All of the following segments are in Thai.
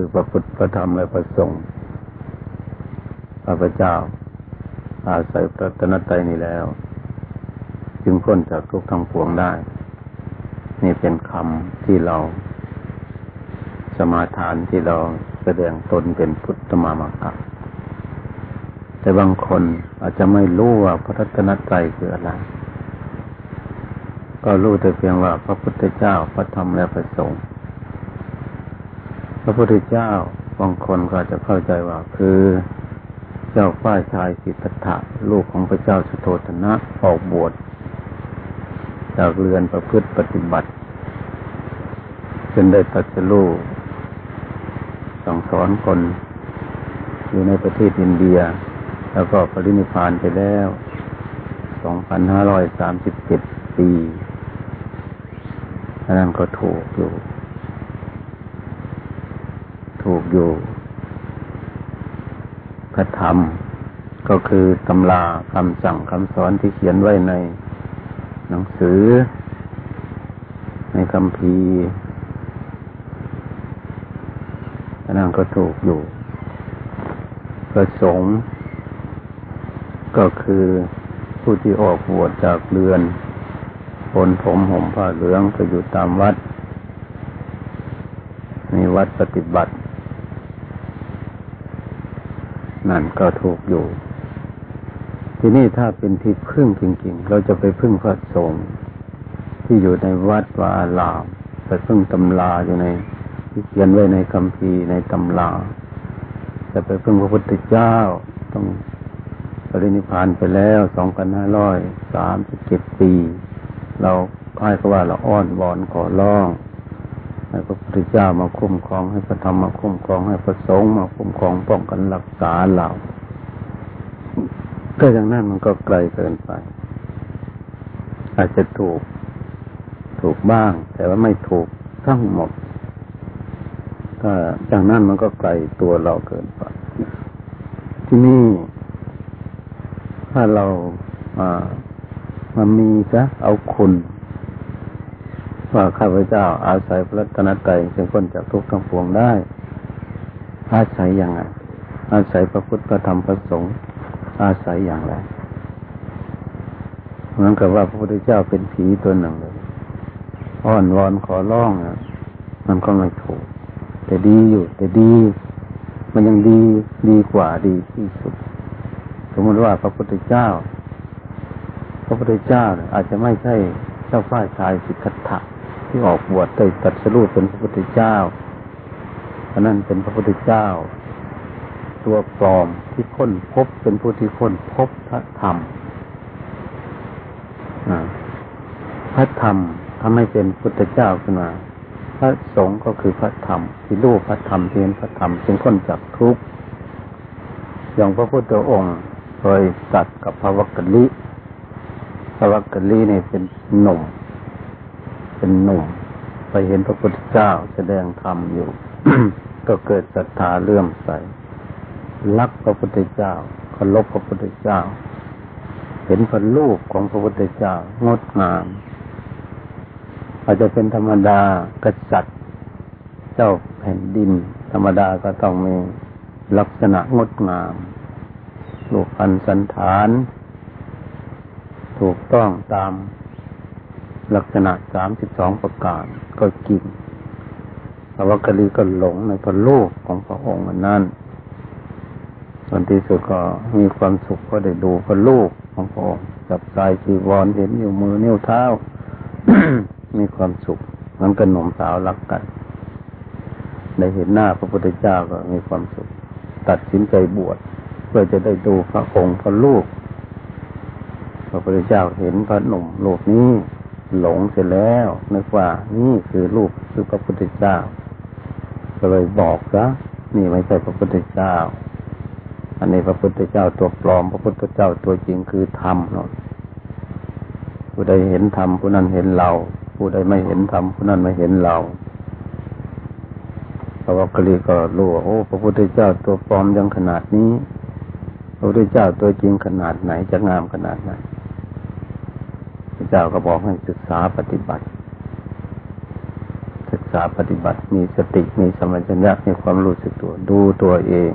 คือพระพุทธพระธรรมและพระสงฆ์พระพเจ้า อาศัยพระตนตรัยนี้แล้ว จึงพ้นจากทุกข์ทั้งปวงได้ นี่เป็นคำที่เรา สมาทานที่เราแสดงตนเป็นพุทธมามากะแต่บางคนอาจจะไม่รู้ว่าพระรัตนตรัยคืออะไร ก็รู้แต่เพียงว่าพระพุทธเจ้าพระธรรมและพระสงฆ์ ระพุทธเจ้าบางคนก็จะเข้าใจว่าคือเจ้าฝ้ายชายสิทธัตถะลูกของพระเจ้าสุโธธนะออกบวชจากเรือนประพฤติปฏิบัติจนได้ตัดสู้สั่งสอนคนอยู่ในประเทศอินเดีย แล้วก็ปรินิพานไปแล้ว 2,537 ปีอันนั้นก็ถูกอยู่ ถูกอยู่ พระธรรม ก็คือตำราคำสั่งคำสอนที่เขียนไว้ใน หนังสือ ในคำพีอนั้นก็ถูกอยู่ ประสงค์ก็คือผู้ที่ออกบวชจากเรือนผนผมห่มผ้าเหลืองไปอยู่ตามวัด มีวัดปฏิบัติ นั่นก็ถูกอยู่ ทีนี้ถ้าเป็นที่พึ่งจริง ๆ เราจะไปพึ่งพระสงฆ์ที่อยู่ในวัดวาลามไปพึ่งตำราอยู่ในที่เขียนไว้ในคำพีในตำราจะไปพึ่งพระพุทธเจ้าต้องปรินิพานไปแล้วสองพันห้าร้อยสามสิบเจ็ดปี เราค่ายก็ว่าเราอ้อนวอนขอร้อง ให้พระพุทธเจ้ามาคุ้มครองให้พระธรรมมาคุ้มครองให้พระสงฆ์มาคุ้มครองป้องกันรักษาเราก็อย่างนั้นมันก็ไกลเกินไป อาจจะถูก ถูกบ้าง แต่ว่าไม่ถูกทั้งหมดถ้าอย่างนั้นมันก็ไกลตัวเราเกินไป ที่นี่ ถ้าเรามามามีซะเอาคุณ ว่าข้าพเจ้าอาศัยพระรัตนตรัยจึงพ้นจากทุกข์ทั้งปวงได้ อาศัยอย่างไรอาศัยพระพุทธพระธรรมพระสงฆ์อาศัยอย่างไรเหมือนกับว่าพระพุทธเจ้าเป็นผีตัวหนึ่งเลยอ้อนวอนขอร้องนะมันก็ไม่ถูก แต่ดีอยู่ แต่ดี มันยังดีดีกว่าดีที่สุด สมมติว่าพระพุทธเจ้า พระพุทธเจ้าอาจจะไม่ใช่เจ้าฝ้ายชายสิทธัตถะ ที่ออกบวชได้ตัดสรุปเป็นพระพุทธเจ้าเพราะนั้นเป็นพระพุทธเจ้า ตัวปลอมที่ค้นพบเป็นผู้ที่ค้นพบพระธรรมพระธรรมทำให้เป็นพุทธเจ้าขึ้นมา พระสงฆ์ก็คือพระธรรม ที่รู้พระธรรมที่เห็นพระธรรมจึงค้นจับทุกข์อย่างพระพุทธองค์เคยตัดกับพระวักกะลิพระวักกะลีนี่เป็นหนุ่ม เป็นหนุ่มไปเห็นพระพุทธเจ้าแสดงธรรมอยู่ ก็เกิดศรัทธาเลื่อมใส รักพระพุทธเจ้าเคารพพระพุทธเจ้า เห็นพระรูปของพระพุทธเจ้างดงามอาจจะเป็นธรรมดากษัตริย์เจ้าแผ่นดิน ธรรมดาก็ต้องมีลักษณะงดงามรูปพันสันฐาน ถูกต้องตาม ลักษณะสามสิบสองประการก็จริงพระวักกะลีก็หลงในพระโลกของพระองค์นั้นส่วนที่สุดก็มีความสุขก็ได้ดูพระโลกของพระองค์จับสายจีวรเห็นอยู่มือนิ้วเท้า มีความสุขมันก็หนุ่มสาวรักกันได้เห็นหน้าพระพุทธเจ้าก็มีความสุข ตัดสินใจบวชเพื่อจะได้ดูพระองค์พระลูกพระพุทธเจ้าเห็นพระหนุ่มโลกนี้ หลงเสร็จแล้วนึกว่า นี่คือรูปคือพระพุทธเจ้า ก็เลยบอกซะนี่ไม่ใช่พระพุทธเจ้า อันนี้พระพุทธเจ้าตัวปลอม พระพุทธเจ้าตัวจริงคือธรรมเนาะผู้ใดเห็นธรรมผู้นั้นเห็นเรา ผู้ใดไม่เห็นธรรมผู้นั้นไม่เห็นเราพระวักกลีก็รู้โอ้ พระพุทธเจ้าตัวปลอมยังขนาดนี้ พระพุทธเจ้าตัวจริงขนาดไหนจะงามขนาดไหน พระเจ้าก็บอกให้ศึกษาปฏิบัติ ศึกษาปฏิบัติมีสติมีสมัชัญญะมีความรู้สึกตัวดูตัวเอง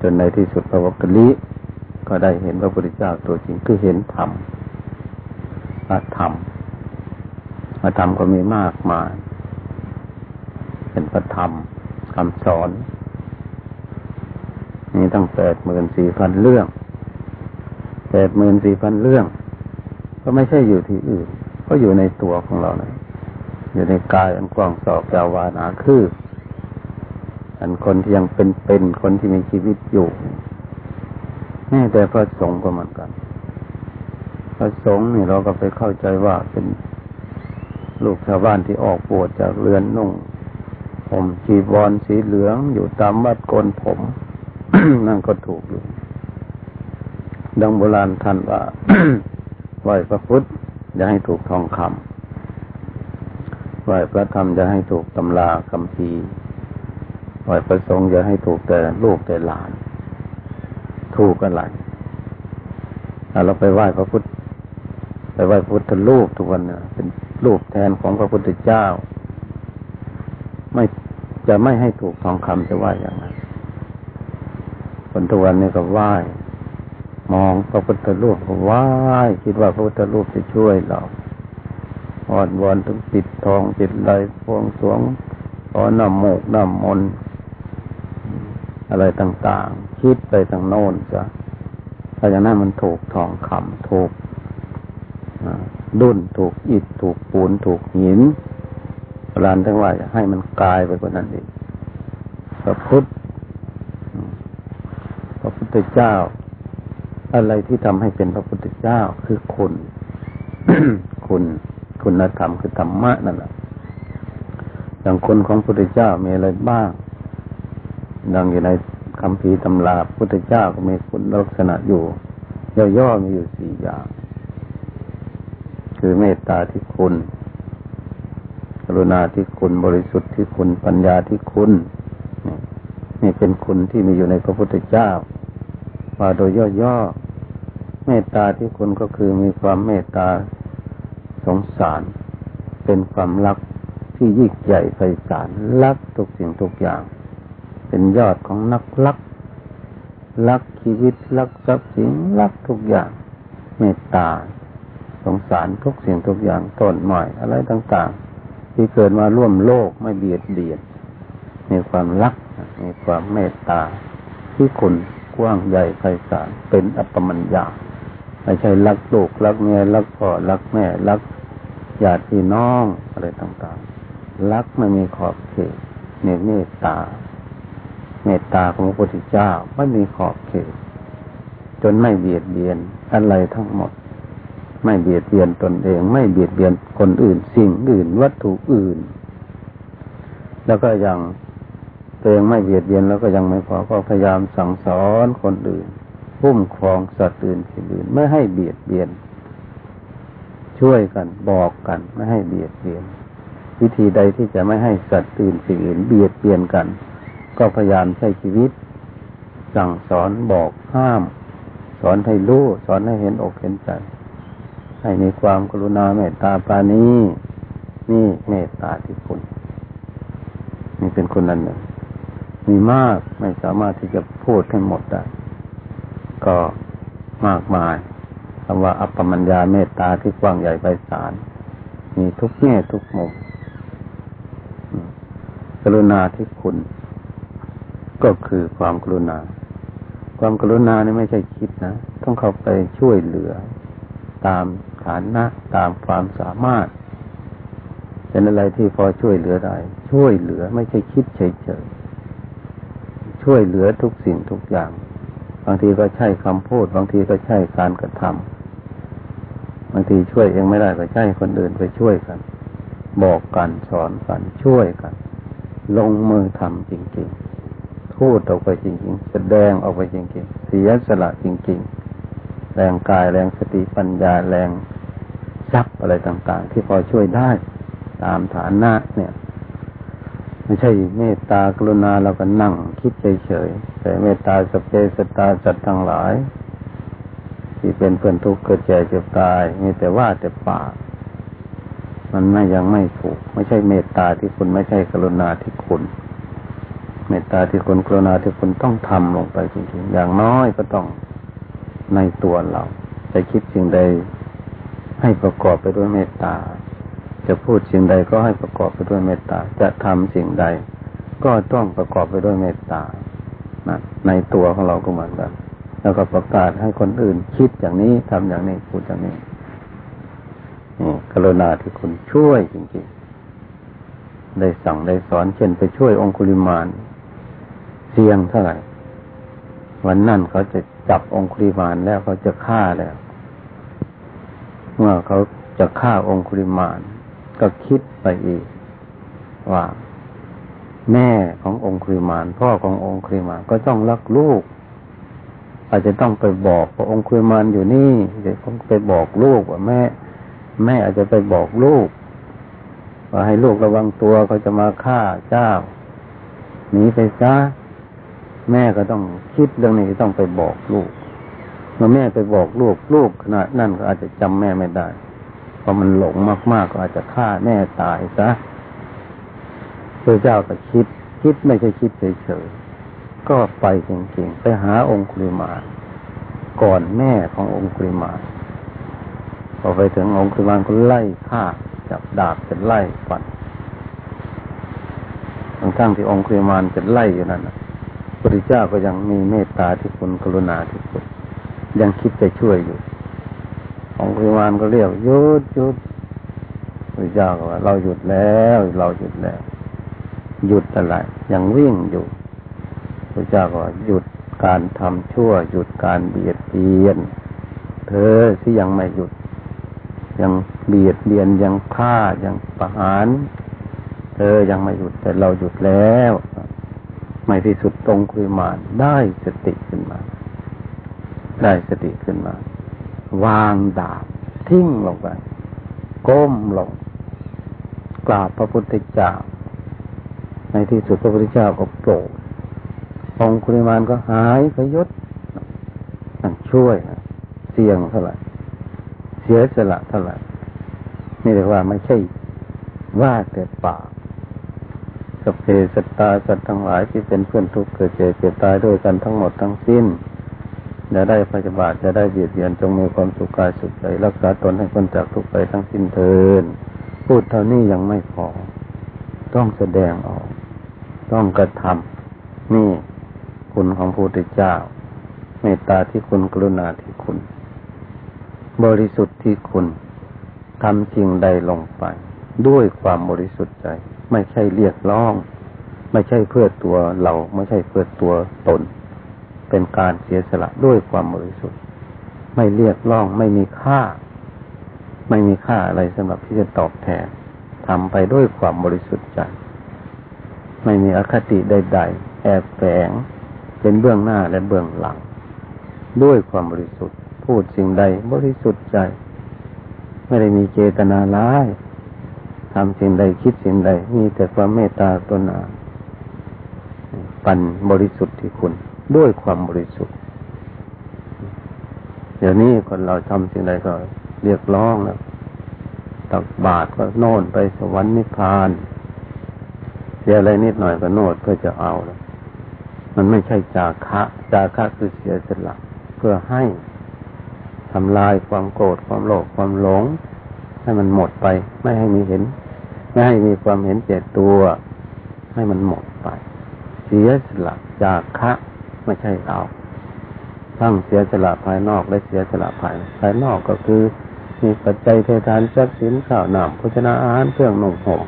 จนในที่สุดพระวักกลิก็ได้เห็นพระพุทธเจ้าตัวจริงคือเห็นธรรมพรธรรมพรธรรมก็มีมากมายเป็นพระธรรมคำสอนมีตั้งแปดหมื่นสี่พันเรื่องแปดหมื่นสี่พันเรื่อง ก็ไม่ใช่อยู่ที่อื่น ก็อยู่ในตัวของเราเลยอยู่ในกายอันกว้างศอกยาววานาคือ อันคนที่ยังเป็นเป็นคนที่มีชีวิตอยู่แม้แต่พระสงฆ์ก็เหมือนกัน พระสงฆ์นี่เราก็ไปเข้าใจว่าเป็นลูกชาวบ้านที่ออกบวชจากเรือนนุ่งผมจีบอลสีเหลืองอยู่ตามวัดโกนผม นั่นก็ถูกอยู่ ดังโบราณท่านว่า ไหว้พระพุทธอย่าให้ถูกทองคำไหว้พระธรรมอย่าให้ถูกตำราคำพีไหว้พระสงฆ์อย่าให้ถูกแต่ลูกแต่หลาน ถูกอะไรเราไปไหว้พระพุทธ ไปไหว้พุทธรูปทุกวันเนี่ยเป็นรูปแทนของพระพุทธเจ้า ไม่จะไม่ให้ถูกทองคำจะไหว้อย่างนั้นคนทุกวันนี้ก็ไหว้ มองพระพุทธรูปก็ไหวคิดว่าพระพุทธรูปจะช่วยเราอ่อนวอนถึงปิดทองปิดไรพวงสวงขอน้ำโมกน้ำมนอะไรต่าง ๆ คิดไปทางโน้นจ้ะถ้าอย่างนั้นมันถูกทองคำถูกดุนถูกอิฐถูกปูนถูกหินรานทั้งว่าให้มันกลายไปกว่านั้นเองพระพุทธพระพุทธเจ้า อะไรที่ทำให้เป็นพระพุทธเจ้าคือคุณคุณคุณธรรมคือธรรมะนั่นแหละอย่างคนของพระพุทธเจ้ามีอะไรบ้างดังอยู่ในคำพีตำราพุทธเจ้าก็มีคุณลักษณะอยู่ ย่อๆมีอยู่สี่อย่าง คือเมตตาที่คุณกรุณาที่คุณบริสุทธิ์ที่คุณปัญญาที่คุณนี่เป็นคุณที่มีอยู่ในพระพุทธเจ้าว่าโดยย่อๆ มตตาที่คุณก็คือมีความเมตตาสงสาร เป็นความรักที่ยิ่งใหญ่ไพศาลรักทุกสิ่งทุกอย่าง เป็นยอดของนักรักรักชีวิตรักทรัพย์สินรักทุกอย่าง เมตตา สงสารทุกสิ่งทุกอย่างต้นไม้อะไรต่างๆ ที่เกิดมาร่วมโลกไม่เบียดเบียนมีความรักมีความเมตตา ที่คุณกว้างใหญ่ไพศาลเป็นอัปมัญญา ไม่ใช่รักลูกรักเมียรักพ่อรักแม่รักญาติพี่น้องอะไรต่างๆ รักไม่มีขอบเขตเนี่ยเมตตา เมตตาของพระพุทธเจ้าไม่มีขอบเขต จนไม่เบียดเบียนอะไรทั้งหมด ไม่เบียดเบียนตนเอง ไม่เบียดเบียนคนอื่น สิ่งอื่นวัตถุอื่น แล้วก็ยังตัวเองไม่เบียดเบียนแล้วก็ยังไม่พอก็พยายามสั่งสอนคนอื่น พุ่มครองสัตว์อื่นสิ่งอื่นไม่ให้เบียดเบียน ช่วยกันบอกกัน ไม่ให้เบียดเบียน วิธีใดที่จะไม่ให้สัตว์อื่นสิ่งอื่นเบียดเบียนกัน ก็พยายามใช้ชีวิต สั่งสอนบอกห้าม สอนให้รู้สอนให้เห็นอกเห็นใจ ให้มีความกรุณาเมตตาปราณีนี่เมตตาที่คุณนี่เป็นคนนั้นหนึ่งมีมากไม่สามารถที่จะพูดให้หมดได้ ก็มากมายคำว่าอัปปมัญญาเมตตาที่กว้างใหญ่ไพศาลมีทุกแง่ทุกมุมกรุณาที่คุณ ก็คือความกรุณา ความกรุณานี่ไม่ใช่คิดนะ ต้องเข้าไปช่วยเหลือ ตามฐานะตามความสามารถ เป็นอะไรที่พอช่วยเหลือได้ ช่วยเหลือไม่ใช่คิดเฉยๆช่วยเหลือทุกสิ่งทุกอย่าง บางทีก็ใช่คำพูด บางทีก็ใช่การกระทำบางทีช่วยเองไม่ได้ก็ใช่คนอื่นไปช่วยกัน บอกกันสอนกันช่วยกัน ลงมือทำจริงๆพูดออกไปจริง ๆ แสดงออกไปจริง ๆ เสียสละจริง ๆ แรงกายแรงสติปัญญาแรงทรัพย์อะไรต่าง ๆ ที่พอช่วยได้ตามฐานะเนี่ย ไม่ใช่เมตตากรุณาเราก็นั่ง คิดเฉยๆแต่เมตตาสเปสตาสัตว์ทั้งหลาย ที่เป็นเพื่อนทุกข์เกิดแก่เจ็บตายมีแต่ว่าแต่ปากมันไม่ยังไม่ถูก ไม่ใช่เมตตาที่คุณไม่ใช่กรุณาที่คุณ เมตตาที่คุณกรุณาที่คุณต้องทำลงไปจริงๆ อย่างน้อยก็ต้องในตัวเราจะคิดสิ่งใดให้ประกอบไปด้วยเมตตา จะพูดสิ่งใดก็ให้ประกอบไปด้วยเมตตา จะทำสิ่งใด ก็ต้องประกอบไปด้วยเมตตานะในตัวของเราก็เหมือนกันแล้วก็ประกาศให้คนอื่นคิดอย่างนี้ทำอย่างนี้พูดอย่างนี้นี่กรุณาที่คุณช่วยจริงๆ ได้สั่งได้สอนเช่นไปช่วยองคุลิมานเสี่ยงเท่าไหร่ วันนั่นเขาจะจับองคุลิมานแล้วเขาจะฆ่าแล้ว เมื่อเขาจะฆ่าองคุลิมาน ก็คิดไปอีก ว่า แม่ขององคุลิมาน พ่อขององคุลิมานก็ต้องรักลูก อาจจะต้องไปบอกว่าองคุลิมานอยู่นี่เดี๋ยวต้องไปบอกลูกว่าแม่ แม่อาจจะไปบอกลูกว่าให้ลูกระวังตัวเขาจะมาฆ่าเจ้าหนีไปซะแม่ก็ต้องคิดเรื่องนี้ต้องไปบอกลูกเมื่อแม่ไปบอกลูกลูกขณะนั่นก็อาจจะจำแม่ไม่ได้ เพรามันหลงมากๆก็อาจจะฆ่าแม่ตายซะพระเจ้าก็คิด คิดไม่ใช่คิดเฉยๆ ก็ไปจริงๆ ไปหาองคุลิมาก่อนแม่ขององคุลิมาพอไปถึงองคุลิมานก็ไล่ฆ่าจับดาบจะไล่ฟันทั้งที่องคุลิมานจะไล่อยู่นั่นนะพระเจ้าก็ยังมีเมตตาที่คุณกรุณาที่คุณยังคิดจะช่วยอยู่ ของคุลิมานก็เรียกหยุดหยุดพระเจ้าก็ว่าเราหยุดแล้ว เราหยุดแล้ว หยุดอะไรยังวิ่งอยู่พระเจ้าก็ว่าหยุดการทำชั่ว หยุดการเบียดเบียน เธอที่ยังไม่หยุด ยังเบียดเบียนยังฆ่ายังประหาร เธอยังไม่หยุดแต่เราหยุดแล้วไม่ที่สุดตรงคุยมานได้สติขึ้นมา ได้สติขึ้นมา วางดาบทิ้งลงไปก้มลงกราบพระพุทธเจ้า ในที่สุดพระพุทธเจ้าก็โปรดองคุริมานก็หายพยศนั่นช่วยเสี่ยงเท่าไหร่เสียสละเท่าไหร่นี่เรียกว่าไม่ใช่ว่าแต่ปากสเพสตาสัตว์ทั้งหลายที่เป็นเพื่อนทุกข์เกิดเจ็บเกิดตายด้วยกันทั้งหมดทั้งสิ้น จะได้พยาบาทจะได้เบียดเบียนจงมีความสุขกายสุขใจรักษาตนให้คนจากทุกข์ไปทั้งสิ้นเทินพูดเท่านี้ยังไม่พอ ต้องแสดงออก ต้องกระทำนี่คุณของพระพุทธเจ้า เมตตาที่คุณกรุณาที่คุณ บริสุทธิ์ที่คุณทำสิ่งใดลงไป ด้วยความบริสุทธิ์ใจ ไม่ใช่เรียกร้อง ไม่ใช่เพื่อตัวเรา ไม่ใช่เพื่อตัวตน เป็นการเสียสละด้วยความบริสุทธิ์ไม่เรียกร้องไม่มีค่า ไม่มีค่าอะไรสำหรับที่จะตอบแทนทำไปด้วยความบริสุทธิ์ใจ ไม่มีอคติใด ๆ แอบแฝงเป็นเบื้องหน้าและเบื้องหลัง ด้วยความบริสุทธิ์ พูดสิ่งใดบริสุทธิ์ใจ ไม่ได้มีเจตนาร้ายทำสิ่งใดคิดสิ่งใดมีแต่ความเมตตาตนาปันบริสุทธิ์ที่คุณ ด้วยความบริสุทธิ์เดี๋ยวนี้คนเราทำสิ่งใดก็เรียกร้องแล้วตักบาตรก็โน่นไปสวรรค์นิพพาน เสียอะไรนิดหน่อยก็โน่นเพื่อจะเอาแล้วมันไม่ใช่จาคะจาคะคือเสียสละเพื่อให้ทำลายความโกรธความโลภความหลง ให้มันหมดไป ไม่ให้มีเห็น ไม่ให้มีความเห็นเจตตัว ให้มันหมดไป เสียสละจาคะ ไม่ใช่เอาทั้งเสียสละภายนอกและเสียสละภายภายนอกก็คือ มีปัจจัยเททานทรัพย์สินข้าวหนามโภชนาอาหารเครื่องนุ่งห่ม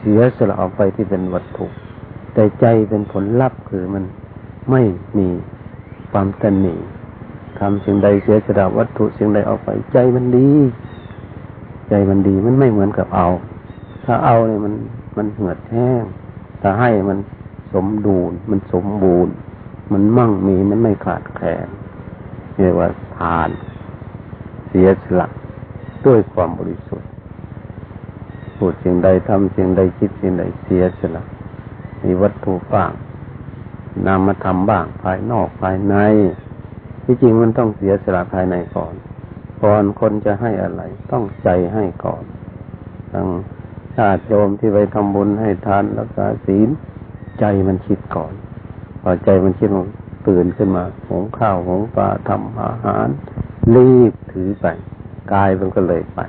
เสียสละออกไปที่เป็นวัตถุ แต่ใจเป็นผลลัพธ์คือมันไม่มีความตันหนีทำสิ่งใดเสียสละวัตถุสิ่งใดออกไปใจมันดี ใจมันดีมันไม่เหมือนกับเอา ถ้าเอาเนี่ยมันมันเหือดแห้งถ้าให้มันสมดูลมันสมบูรณ์ มันมั่งมีมันไม่ขาดแคลนเรียกว่าทาน เสียสละด้วยความบริสุทธิ์พูดสิ่งใดทำสิ่งใดคิดสิ่งใดเสียสละมีวัตถุบ้างนามธรรมบ้างภายนอกภายใน ที่จริงมันต้องเสียสละภายในก่อนก่อนคนจะให้อะไร ต้องใจให้ก่อนทางชาติโยมที่ไปทำบุญให้ทานรักษาศีลใจมันคิดก่อน พอใจมันคิดมันตื่นขึ้นมาหงข้าวหงปลาทำอาหาร รีบถือไปกายมันก็เลยไป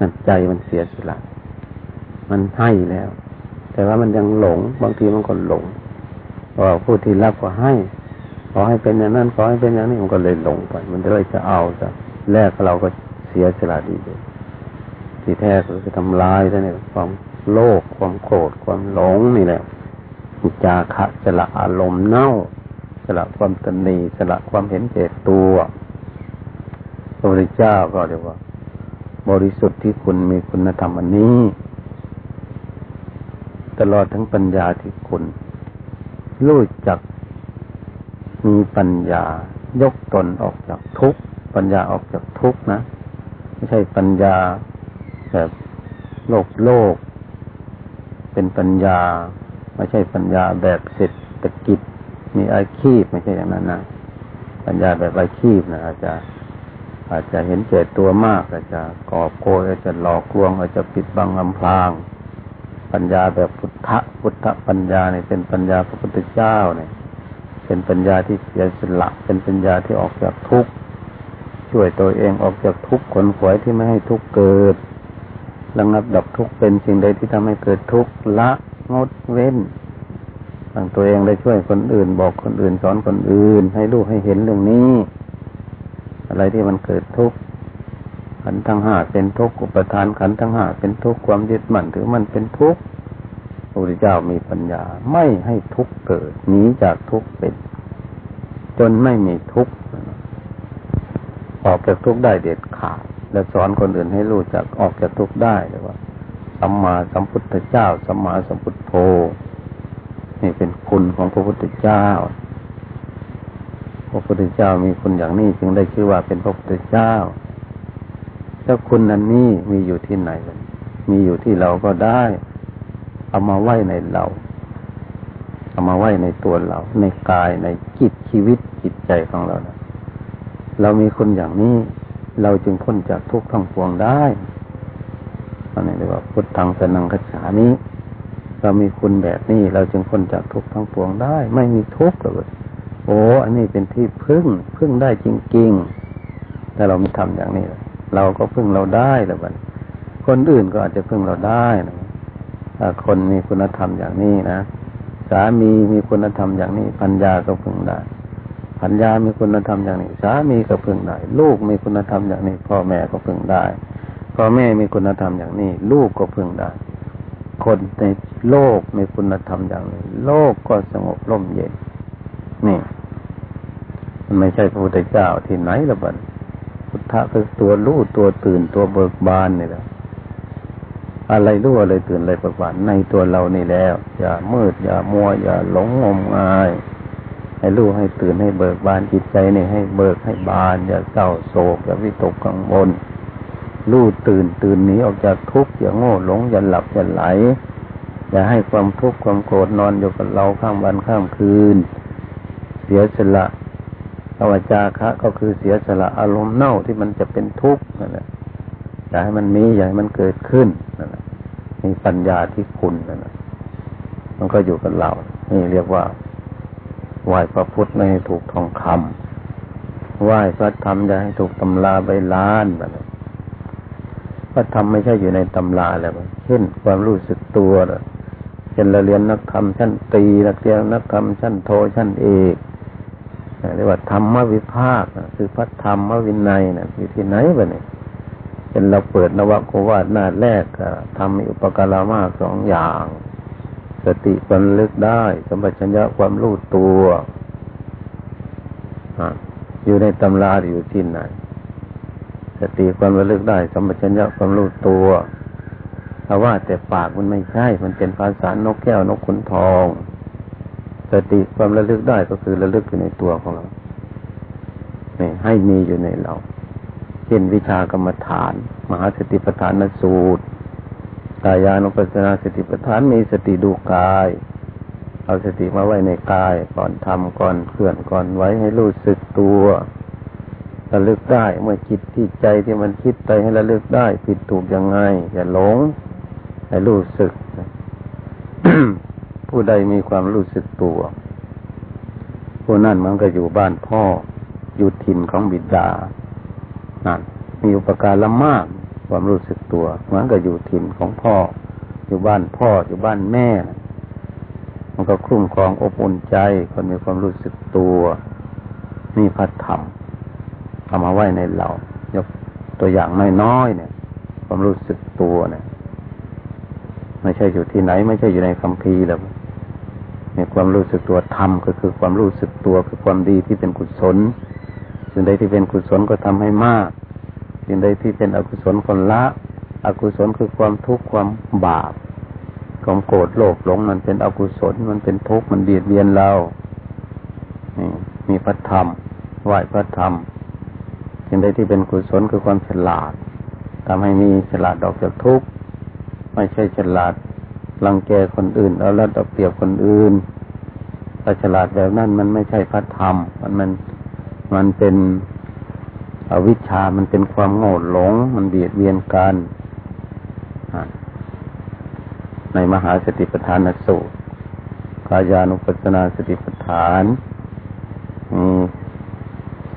นั่นใจมันเสียสละมันให้แล้ว แต่ว่ามันยังหลง บางทีมันก็หลงพอผู้ที่รับก็ให้ขอให้เป็นอย่างนั้นขอให้เป็นอย่างนี้มันก็เลยหลงไป มันเลยจะเอาจะแลกเราก็เสียสละดีเลยที่แท้ก็คือทำลายท่นี่ยความโลภความโกรธความหลงนี่แหละ จาคะสละอารมณ์เน่าสละความตนีสละความเห็นเจตตัวพระพุทธเจ้าก็เรียกว่า บริสุทธิ์ที่คุณมีคุณธรรมอันนี้ ตลอดทั้งปัญญาที่คุณ รู้จักมีปัญญายกตนออกจากทุกปัญญาออกจากทุกนะ ไม่ใช่ปัญญาแบบโลกโลก เป็นปัญญา ไม่ใช่ปัญญาแบบเศรษฐกิจ มีอาชีพไม่ใช่อย่างนั้นนะปัญญาแบบอาชีพนะอาจจะอาจจะเห็นเจตตัวมาก อาจจะกอบโกยอาจจะหลอกลวง อาจจะปิดบังอำพราง ปัญญาแบบพุทธพุทธปัญญาเนี่ยเป็นปัญญาพระพุทธเจ้าเนี่ย เป็นปัญญาที่เสียสละเป็นปัญญาที่ออกจากทุกข์ช่วยตัวเองออกจากทุกข์ขนขวยที่ไม่ให้ทุกข์เกิดระงับดับทุกข์เป็นสิ่งใดที่ทำให้เกิดทุกข์ละ งดเว้นตั้งตัวเองได้ช่วยคนอื่น บอกคนอื่นสอนคนอื่น ให้ลูกให้เห็นเรื่องนี้ อะไรที่มันเกิดทุกข์ขันทั้งห้าเป็นทุกข์อุปทานขันทั้งห้าเป็นทุกข์ความยึดมั่นถือมันเป็นทุกข์พระพุทธเจ้ามีปัญญาไม่ให้ทุกข์เกิดหนีจากทุกข์เป็น จนไม่มีทุกข์ออกจากทุกข์ได้เด็ดขาดและสอนคนอื่นให้รู้จักออกจากทุกข์ได้เลยว่า สัมมาสัมพุทธเจ้า สัมมาสัมพุทโธนี่เป็นคุณของพระพุทธเจ้า พระพุทธเจ้ามีคุณอย่างนี้จึงได้ชื่อว่าเป็นพระพุทธเจ้าถ้าคุณนั้นนี้มีอยู่ที่ไหน มีอยู่ที่เราก็ได้ เอามาไว้ในเรา เอามาไว้ในตัวเรา ในกายในจิตชีวิตจิตใจของเรานะเรามีคุณอย่างนี้ เราจึงพ้นจากทุกข์ทั้งปวงได้ อันนี้เรียกว่าพุทธังสนังคฉานี้เรามีคุณแบบนี้ เราจึงพ้นจากทุกข์ทั้งปวงได้ ไม่มีทุกข์เลยโอ้อันนี้เป็นที่พึ่งพึ่งได้จริงๆ แต่เราไม่ทำอย่างนี้ เราก็พึ่งเราได้แล้วบัดคนอื่นก็อาจจะพึ่งเราได้นะถ้าคนมีคุณธรรมอย่างนี้นะสามีมีคุณธรรมอย่างนี้ปัญญาก็พึ่งได้ปัญญามีคุณธรรมอย่างนี้ สามีก็พึ่งได้ ลูกมีคุณธรรมอย่างนี้ พ่อแม่ก็พึ่งได้ พ่อแม่มีคุณธรรมอย่างนี้ ลูกก็พึงได้ คนในโลกมีคุณธรรมอย่างนี้ โลกก็สงบร่มเย็น นี่ มันไม่ใช่พระพุทธเจ้าที่ไหนละบัดพุทธะคือตัวรู้ตัวตื่นตัวเบิกบานนี่แหละอะไรรู้อะไรตื่นอะไรเบิกบานในตัวเรานี่แล้ว อย่ามืด อย่ามัว อย่าหลงงมงาย ให้รู้ให้ตื่นให้เบิกบานจิตใจนี่ให้เบิกให้บาน อย่าเศร้าโศกอย่าวิตกกังวล รู้ตื่นตื่นหนีออกจากทุกข์อย่าโง่หลงอย่าหลับอย่าไหล อย่าให้ความทุกข์ความโกรธนอนอยู่กับเราข้ามวันข้ามคืน เสียสละอวจาคะก็คือเสียสละอารมณ์เน่าที่มันจะเป็นทุกข์นั่นแหละอย่าให้มันมีอย่าให้มันเกิดขึ้นนั่นแหละมีปัญญาที่คุณนั่นแหละมันก็อยู่กับเรา นี่เรียกว่าไหว้พระพุทธไม่ให้ถูกทองคำไหว้พระธรรมอย่าให้ถูกตำราใบล้านแบบนี้พระ ธรรมไม่ใช่อยู่ในตำราแล้วเช่นความรู้สึกตัวเช่นเราเรียนนักธรรมชั้นตีนักเรียนนักธรรมชั้นโทชั้นเอกเรียกว่าธรรมวิภาคคือพระธรรมวินัยนะอยู่ที่ไหนบ้างเนี่ยเป็นเราเปิดนวโกวาดหน้าแรกทำอุปการะมาสองอย่าง สติความลึกได้ สมบัติชัญญะความรู้ตัวอยู่ในตำราอยู่ที่ไหน สติความระลึกได้สมบัติชัญญะความรู้ตัวถ้าว่าแต่ปากมันไม่ใช่ มันเป็นภาษานกแก้วนกขุนทอง สติความระลึกได้ก็คือระลึกอยู่ในตัวของเรานี่ให้มีอยู่ในเรา เช่นวิชากรรมฐาน มหาสติปัฏฐานสูตรกายานุปัสสนาสติปัฏฐานมีสติดูกาย เอาสติมาไว้ในกายก่อนทำก่อนเคลื่อนก่อนไว้ให้รู้สึกตัว ระลึกได้ เมื่อจิตที่ใจที่มันคิดไปให้ระลึกได้ผิดถูกยังไง อย่าหลงให้รู้สึก ผู้ใดมีความรู้สึกตัวผู้นั้นมันก็อยู่บ้านพ่อ อยู่ถิ่นของบิดานั่นมีอุปการละมากความรู้สึกตัวมันก็อยู่ถิ่นของพ่อ อยู่บ้านพ่ออยู่บ้านแม่ มันก็คุ้มครองอบอุ่นใจคนมีความรู้สึกตัวมีพัฒธรรม เอามาไว้ในเรา ยกตัวอย่างน้อยๆเนี่ยความรู้สึกตัวเนี่ย ไม่ใช่อยู่ที่ไหน ไม่ใช่อยู่ในคัมภีร์หรอกมีความรู้สึกตัวธรรมก็คือความรู้สึกตัวคือความดีที่เป็นกุศลสิ่งใดที่เป็นกุศลก็ทำให้มากสิ่งใดที่เป็นอกุศลคนละ อกุศลคือความทุกข์ความบาปความโกรธโลภหลงมันเป็นอกุศลมันเป็นทุกข์มันเบียดเบียนเรานี่มีพระธรรมไหวพระธรรม สิ่งใดที่เป็นกุศลคือความฉลาดทำให้มีฉลาดออกจากทุกข์ไม่ใช่ฉลาดรังแกคนอื่นเอาแล้วเอาเปรียบคนอื่นถ้าฉลาดแบบนั้นมันไม่ใช่พระธรรม มันมันมันเป็นอวิชชา มันเป็นความโง่หลง มันเบียดเบียนกันในมหาสติปัฏฐานสูตรกายานุปัสนาสติปัฏฐานมี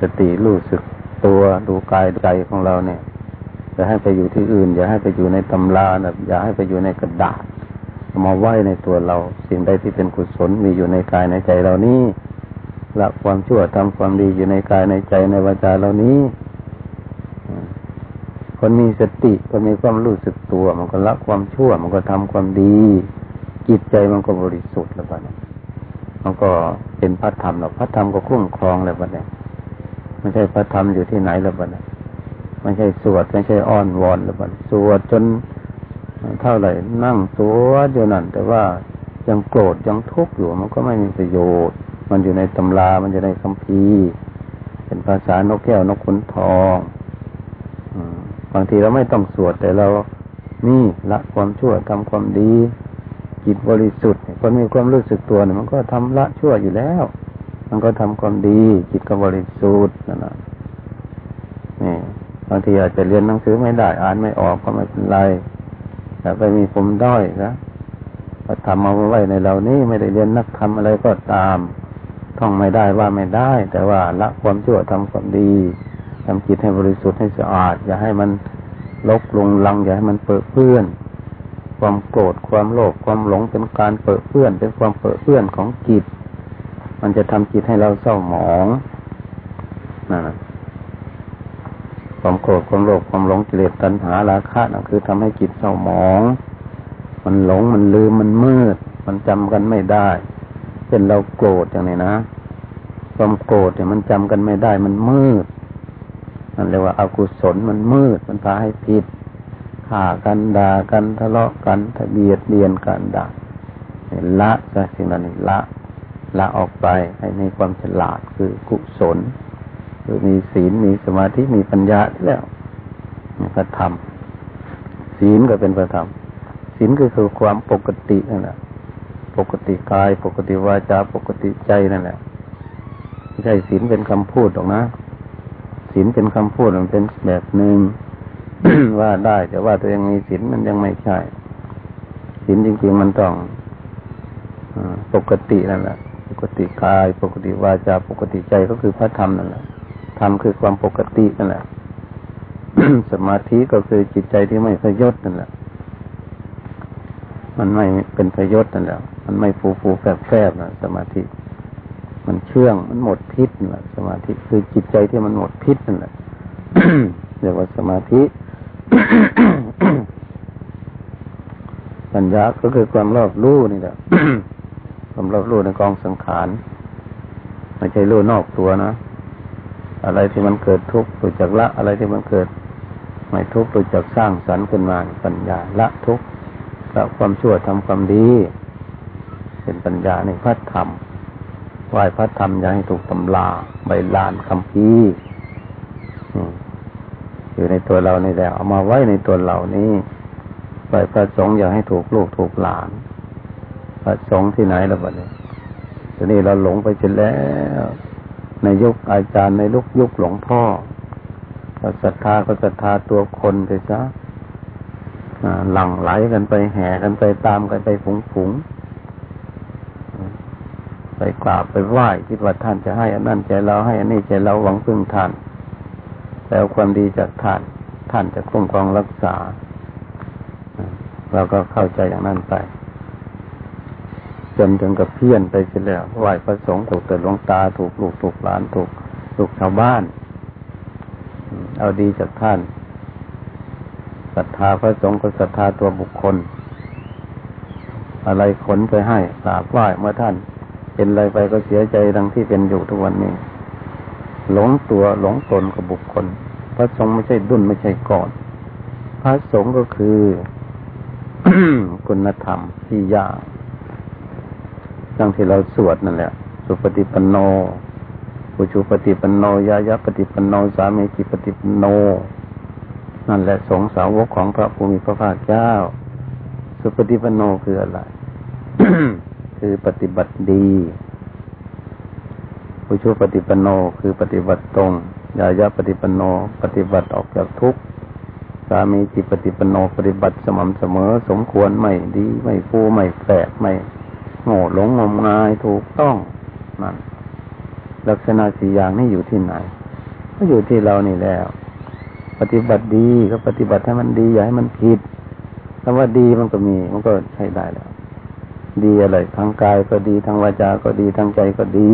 สติรู้สึก ตัวดูกายใจของเราเนี่ยอย่าให้ไปอยู่ที่อื่น อย่าให้ไปอยู่ในตำราแบบอย่าให้ไปอยู่ในกระดาษมาไหว้ในตัวเรา สิ่งใดที่เป็นกุศลมีอยู่ในกายในใจเรานี้ละความชั่วทำความดีอยู่ในกายในใจในวาจาเหล่านี้ คนมีสติคนมีความรู้สึกตัว มันก็ละความชั่ว มันก็ทำความดี จิตใจมันก็บริสุทธิ์แล้วบ้านี้มันก็เป็นพระธรรมหรอกพระธรรมก็คุ้มครองแล้วบ้านี้ ไม่ใช่พระธรรมอยู่ที่ไหนแล้วบ้านี้ไม่ใช่สวดไม่ใช่อ้อนวอนแล้วบ้างสวดจนเท่าไหร่นั่งสวดอยู่นั่นแต่ว่ายังโกรธยังทุกข์อยู่ มันก็ไม่มีประโยชน์ มันอยู่ในตำรา มันอยู่ในคัมภีร์เป็นภาษานกแก้วนกขุนทองบางทีเราไม่ต้องสวดแต่เรานี่ละความชั่วทำความดีจิตบริสุทธิ์คนมีความรู้สึกตัวเนี่ยมันก็ทำละชั่วอยู่แล้ว มันก็ทำความดี จิตก็บริสุทธิ์นั่นแหละนี่บางทีอาจจะเรียนหนังสือไม่ได้ อ่านไม่ออกก็ไม่เป็นไรแต่ไปมีผมด้อยนะทำเอาไว้ในเรานี้ไม่ได้เรียนนักทำอะไรก็ตาม ท่องไม่ได้ว่าไม่ได้ แต่ว่าละความชั่วทำความดีทำจิตให้บริสุทธิ์ให้สะอาด อย่าให้มันลกลงลัง อย่าให้มันเปื้อเพื่อนความโกรธความโลภความหลงเป็นการเปื้อเพื่อน เป็นความเปื้อเพื่อนของจิต มันจะทำจิตให้เราเศร้าหมองนั่นความโกรธความโลภความหลงกิเลสตัณหาราคะนั่นคือทำให้จิตเศร้าหมอง มันหลงมันลืมมันมืด มันจำกันไม่ได้เช่นเราโกรธอย่างนี้นะความโกรธเนี่ยมันจำกันไม่ได้ มันมืดนั่นเรียกว่าอากุศลมันมืด มันพาให้ผิดฆ่ากันด่ากันทะเลาะกันทะเบียดเบียนกันด่าละซะสิ่งนั้นละ ละออกไปให้มีความฉลาดคือกุศล คือมีศีลมีสมาธิมีปัญญาแล้วพระธรรมศีลก็เป็นพระธรรมศีลก็คือความปกตินั่นแหละปกติกาย ปกติวาจาปกติใจนั่นแหละไม่ใช่ศีลเป็นคำพูดหรอกนะศีลเป็นคำพูดมันเป็นแบบหนึ่งว่าได้ แต่ว่าตัวเองมีศีลมันยังไม่ใช่ศีลจริงๆมันต้องปกตินั่นแหละ กติกาย ปกติวาจาปกติใจก็คือพระธรรมนั่นแหละธรรมคือความปกตินั่นแหละสมาธิก็คือจิตใจที่ไม่พยศนั่นแหละ มันไม่เป็นพยศนั่นแหละ มันไม่ฟูฟูแฝบแฝบนะสมาธิ มันเชื่อง มันหมดพิษนั่นแหละสมาธิคือจิตใจที่มันหมดพิษนั่นแหละเรียกว่าสมาธิ ปัญญาก็คือความรอบรู้นี่แหละ ความรอบรู้ในกองสังขาร ไม่ใช่รู้นอกตัวนะ อะไรที่มันเกิดทุกข์ตัวจากละ อะไรที่มันเกิด ไม่ทุกข์ตัวจากสร้างสรรค์ขึ้นมาปัญญาละทุกข์ละความชั่วทำความดี เป็นปัญญาในพระธรรมไหว้พระธรรมอย่าให้ถูกตำลาใบลานคำพีอยู่ในตัวเรานี่แหละเอามาไว้ในตัวเรานี้ไหว้พระสงฆ์อย่าให้ถูกลูกถูกหลาน พระสงฆ์ที่ไหนแล้วบัดนี้ทีนี้เราหลงไปเสร็จแล้ว ในยุคอาจารย์ในลุกยุคหลวงพ่อก็ศรัทธาก็ศรัทธาตัวคนไปซะหลั่งไหลกันไปแห่กันไปตามกันไปผงผงไปกราบไปไหว้คิดว่าท่านจะให้อันนั้นใจเราให้อันนี้ใจเราหวังพึ่งท่านแล้วความดีจากท่าน ท่านจะคุ้มครองรักษาเราก็เข้าใจอย่างนั้นไป จนถึงกับเพี้ยนไปเสียแล้วไหว้พระสงฆ์ถูกเกิดหลวงตาถูกลูกถูกหลานถูกถูกชาวบ้าน เอาดีจากท่านศรัทธาพระสงฆ์ก็ศรัทธาตัวบุคคล อะไรขนไปให้กราบไหว้เมื่อท่าน เป็นอะไรไปก็เสียใจดังที่เป็นอยู่ทุกวันนี้ หลงตัวหลงตนกับบุคคล พระสงฆ์ไม่ใช่ดุนไม่ใช่ก่อน พระสงฆ์ก็คือ คุณธรรมที่ยาก ดังที่เราสวดนั่นแหละ สุปฏิปันโนปุชุปฏิปันโนยายะปฏิปันโนสามีจิปฏิปันโน นั่นแหละสงสาวกของพระภูมิพระภาคเจ้า สุปฏิปันโนคืออะไรคือปฏิบัติดีปุชุปฏิปันโนคือปฏิบัติตรงยายะปฏิปันโน ปฏิบัติออกจากทุกข์สามีจิปฏิปันโนปฏิบัติสม่ำเสมอ สมควรไม่ดี ไม่ฟูไม่แฝกไม่ โง่หลงงมงายถูกต้องนั่นลักษณะสี่อย่างนี้อยู่ที่ไหน ก็อยู่ที่เรานี่แล้ว ปฏิบัติดีก็ปฏิบัติให้มันดีอย่าให้มันผิดคำว่าดีมันก็มี มันก็ใช้ได้แล้ว ดีอะไรทางกายก็ดีทางวาจาก็ดีทางใจก็ดี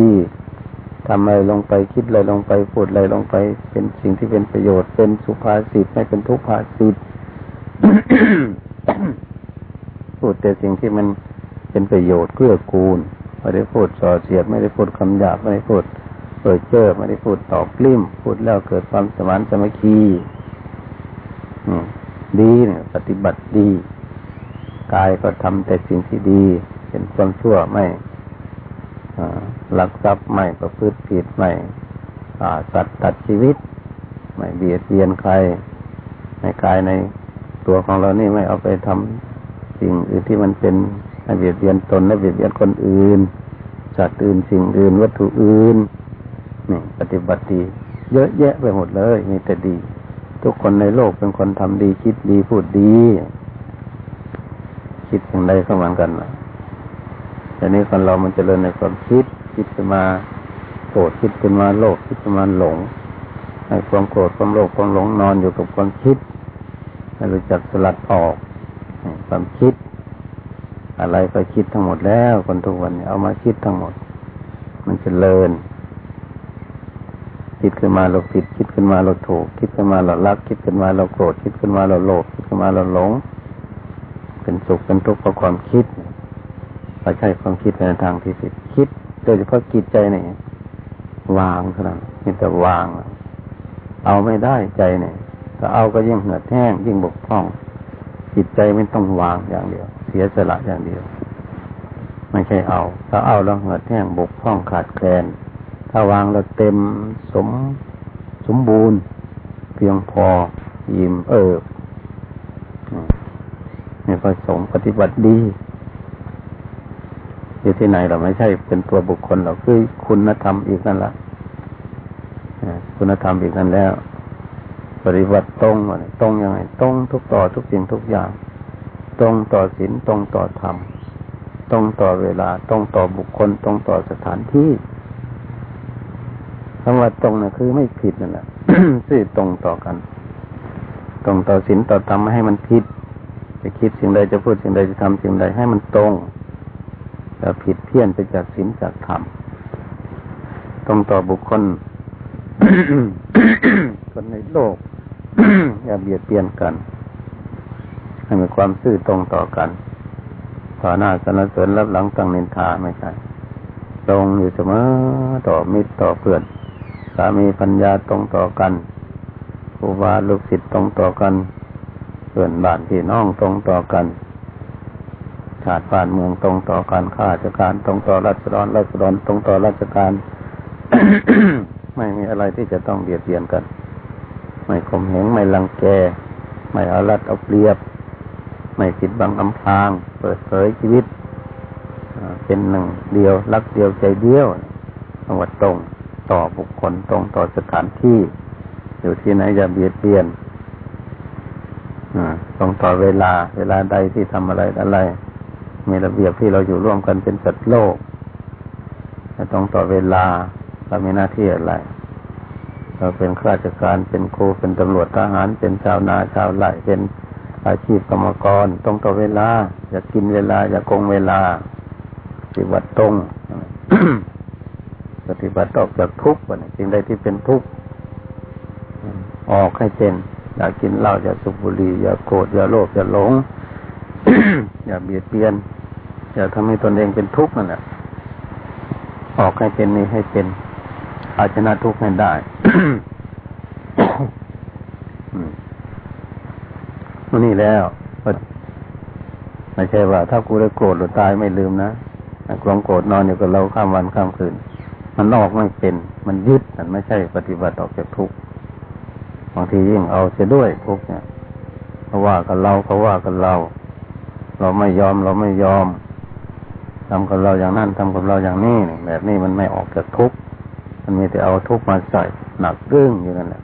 ทำอะไรลงไปคิดอะไรลงไปพูดอะไรลงไป เป็นสิ่งที่เป็นประโยชน์ เป็นสุภาษิตไม่เป็นทุกภาษิตพูดแต่สิ่งที่มัน เป็นประโยชน์เกื้อกูลไม่ได้พูดส่อเสียดไม่ได้พูดคำหยาบไม่ได้พูดเปิดเจอไม่ได้พูดตอบกลิ้มพูดแล้วเกิดความสมานสมัคคีดีเนี่ยปฏิบัติดีกายก็ทำแต่สิ่งที่ดีเป็นความชั่วไม่ลักทรัพย์ไม่ประพฤติผิดไม่สัตว์ตัดชีวิต ไม่เบียดเบียนใคร ในกายในตัวของเรานี่ไม่เอาไปทำสิ่งอื่นที่มันเป็น ให้เบียดเบียนตนและเบียดเบียนคนอื่นสัตว์อื่นสิ่งอื่นวัตถุอื่นนี่ปฏิบัติดีเยอะแยะไปหมดเลยมีแต่ดี ทุกคนในโลกเป็นคนทำดีคิดดีพูดดี คิดอย่างใดก็เหมือนกันนะแต่นี้คนเรามันจเจริญในความคิด คิดขึ้นมาโกรธคิดขึ้นมาโลภคิดขึ้นมาหลงให้ความโกรธความโลภความหลงนอนอยู่กับความคิดให้รู้จักสลัดออกความคิด อะไรก็คิดทั้งหมดแล้วคนทุกวันนี้เอามาคิดทั้งหมด มันจะเลินคิดขึ้นมาเราผิดคิดขึ้นมาเราถูก คิดขึ้นมาเรารัก คิดขึ้นมาเราโกรธคิดขึ้นมาเราโลภคิดขึ้นมาเราหลง เป็นสุขเป็นทุกข์เพราะความคิดไม่ใช่ความคิดในทางที่ผิดคิด โดยเฉพาะจิตใจเนี่ยวางเท่านั้นนี่แต่วาง เอาไม่ได้ใจเนี่ยถ้าเอาก็ยิ่งเหือดแห้งยิ่งบกพร่อง จิตใจไม่ต้องวางอย่างเดียว สียสละอย่างเดียว ไม่ใช่เอา ถ้าเอาแล้วเหือดแห้งบกพร่องขาดแคลน ถ้าวางแล้วเต็มสมสมบูรณ์ เพียงพอยิ้มเออนี่ก็สงปฏิบัติดี อยู่ที่ไหนเราไม่ใช่เป็นตัวบุคคลเราคือคุณธรรมอีกนั่นละคุณธรรมอีกนั่นแล้ว ปฏิบัติตรงตรงยังไงตรงทุกต่อทุกสิ่งทุกอย่าง ตรงต่อศีลตรงต่อธรรมตรงต่อเวลาตรงต่อบุคคลตรงต่อสถานที่คำว่าตรงนะ่ะคือไม่ผิดนั่นแหละซื่อตรงต่อกัน ตรงต่อศีลต่อธรรมไม่ให้มันผิด จะคิดสิ่งใดจะพูดสิ่งใดจะทำสิ่งใดให้มันตรงจะผิดเพี้ยนไปจากศีลจากธรรมตรงต่อบุคคลคนในโลกอย่าเบียดเบียนกัน ให้มีความซื่อตรงต่อกันต่อหน้าสนเสริญรับหลังตั้งนินทาไม่ใช่ ตรงอยู่เสมอต่อมิตรต่อเพื่อน สามีปัญญาตรงต่อกันครูบาลูกศิษย์ตรงต่อกันเพื่อนบ้านพี่น้องตรงต่อกันชาติบ้านเมืองตรงต่อกันข้าราชการตรงต่อรัศดรรัศดรตรงต่อราชการ ไม่มีอะไรที่จะต้องเบียดเบียนกัน ไม่ข่มเหงไม่ลังแก ไม่เอารัดเอาเปรียบ ไม่ปิดบังอำพราง เปิดเผยชีวิตเป็นหนึ่งเดียว รักเดียวใจเดียวจังหวัดตรงต่อบุคคลตรงต่อสถานที่ อยู่ที่ไหนอย่าเบียดเบียนต้องต่อเวลา เวลาใดที่ทำอะไรอะไร มีระเบียบที่เราอยู่ร่วมกันเป็นสัตว์โลกต้องต่อเวลาเรามีหน้าที่อะไร เราเป็นข้าราชการเป็นครูเป็นตำรวจทหารเป็นชาวนาชาวไร่เป็น อาชีพกรรมกรต้องต่อเวลา อย่ากกินเวลา อย่าโกงเวลาปฏิบัติตรงปฏิบัติออกจากทุกข์สิ่งใดที่เป็นทุกข์ออกให้เป็นอย่ากินเหล้าอย่าสูบบุหรี่อย่าโกรธอย่าโลภอย่าหลง อย่าเบียดเบียน อย่าทำให้ตนเองเป็นทุกข์นั่นแหละออกให้เป็นนี้ให้เป็น อาชนะทุกข์ให้ได้ นี่แล้วไม่ใช่ว่า ถ้ากูได้โกรธหรือตายไม่ลืมนะความโกรธนอนอยู่กับเราข้ามวันข้ามคืน มันออกไม่เป็น มันยึดมันไม่ใช่ปฏิบัติออกจากทุกข์บางทียิ่งเอาเสียด้วยทุกเนี่ยเพราว่ากับเราเพราว่ากับเรา เราไม่ยอมเราไม่ยอมทำกับเราอย่างนั้นทำกับเราอย่างนี้แบบนี้มันไม่ออกจากทุกข์มันมีแต่เอาทุกข์มาใส่หนักเรื่องอยู่นั่นแหละ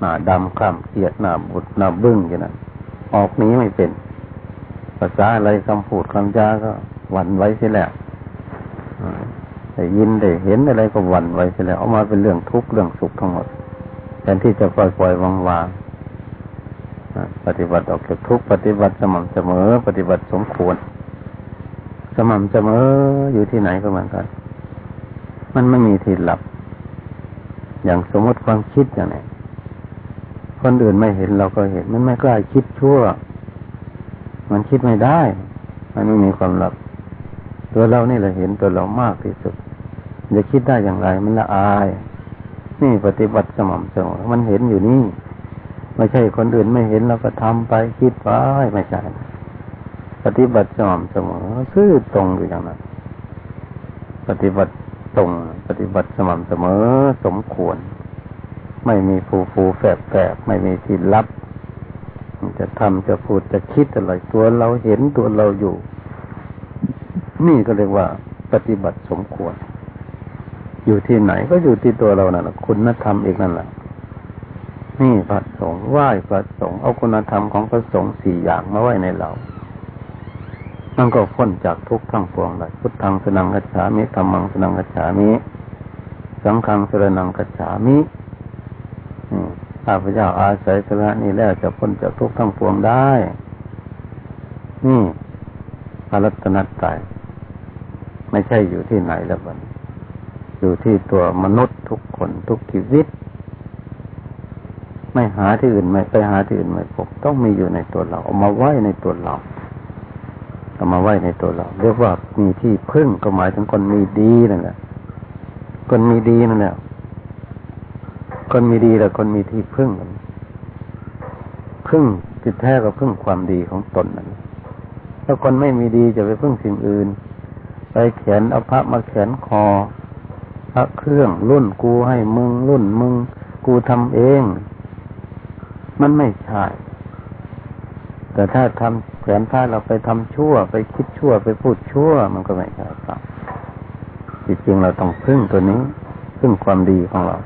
หน้าดำคล้ำเกียดหน้าบุดหน้าบึ้งอยู่นั่น ออกนี้ไม่เป็น ภาษาอะไรคำพูดคำจาก็หวั่นไว้เสียแล้วได้ยินได้เห็นอะไรก็หวั่นไว้เสียแล้วเอามาเป็นเรื่องทุกข์เรื่องสุขทั้งหมดแทนที่จะปล่อยปล่อยวางวางปฏิบัติออกจากทุกปฏิบัติสม่ำเสมอ ปฏิบัติสมควร สม่ำเสมออยู่ที่ไหนก็เหมือนกัน มันไม่มีที่หลับ อย่างสมมติความคิดอย่างไร คนอื่นไม่เห็นเราก็เห็น มันไม่กล้าคิดชั่ว มันคิดไม่ได้ มันไม่มีความหลับ ตัวเรานี่แหละเห็นตัวเรามากที่สุดจะคิดได้อย่างไร มันละอาย นี่ปฏิบัติสม่ำเสมอมันเห็นอยู่นี่ ไม่ใช่คนอื่นไม่เห็นเราก็ทำไปคิดไปไม่ใช่ปฏิบัติสม่ำเสมอซื่อตรงอยู่อย่างนั้นปฏิบัติตรง ปฏิบัติสม่ำเสมอ สมควร ไม่มีฟูฟูแฝบแฝบไม่มีที่ลับ จะทำจะพูดจะคิดอะไรตัวเราเห็นตัวเราอยู่ นี่ก็เรียกว่า ปฏิบัติสมควร อยู่ที่ไหนก็อยู่ที่ตัวเรานั่นแหละคุณธรรมอีกนั่นแหละนี่พระสงฆ์ไหว้พระสงฆ์เอาคุณธรรมของพระสงฆ์สี่อย่างมาไว้ในเรานั่นก็พ้นจากทุกข์ทั้งปวงเลยพุทธังสนังกัจฉามิธรรมังสนังกัจฉามิ สังฆังสรนังกัจฉามิ ข้าพเจ้าอาศัยสระนี้แล้วจะพ้นจากทุกข์ทั้งปวงได้ นี่พระรัตนตรัยไม่ใช่อยู่ที่ไหนแล้วบัดอยู่ที่ตัวมนุษย์ทุกคนทุกชีวิต ไม่หาที่อื่นไม่ไปหาที่อื่นไม่พบต้องมีอยู่ในตัวเราเอามาไว้ในตัวเราเอามาไว้ในตัวเรา เรียกว่ามีที่พึ่งก็หมายถึงคนมีดีนั่นแหละคนมีดีนั่นแหละ คนมีดีแต่คนมีที่พึ่งพึ่งจิตแท้ก็พึ่งความดีของตนนั่นถ้าคนไม่มีดีจะไปพึ่งสิ่งอื่น ไปแขนเอาพระมาแขนคอ พระเครื่องรุ่นกูให้มึงรุ่นมึง กูทำเอง มันไม่ใช่ แต่ถ้าทำแขวนผ้าเราไปทำชั่ว ไปคิดชั่วไปพูดชั่ว มันก็ไม่ใช่ครับจริงๆเราต้องพึ่งตัวนี้ พึ่งความดีของเรา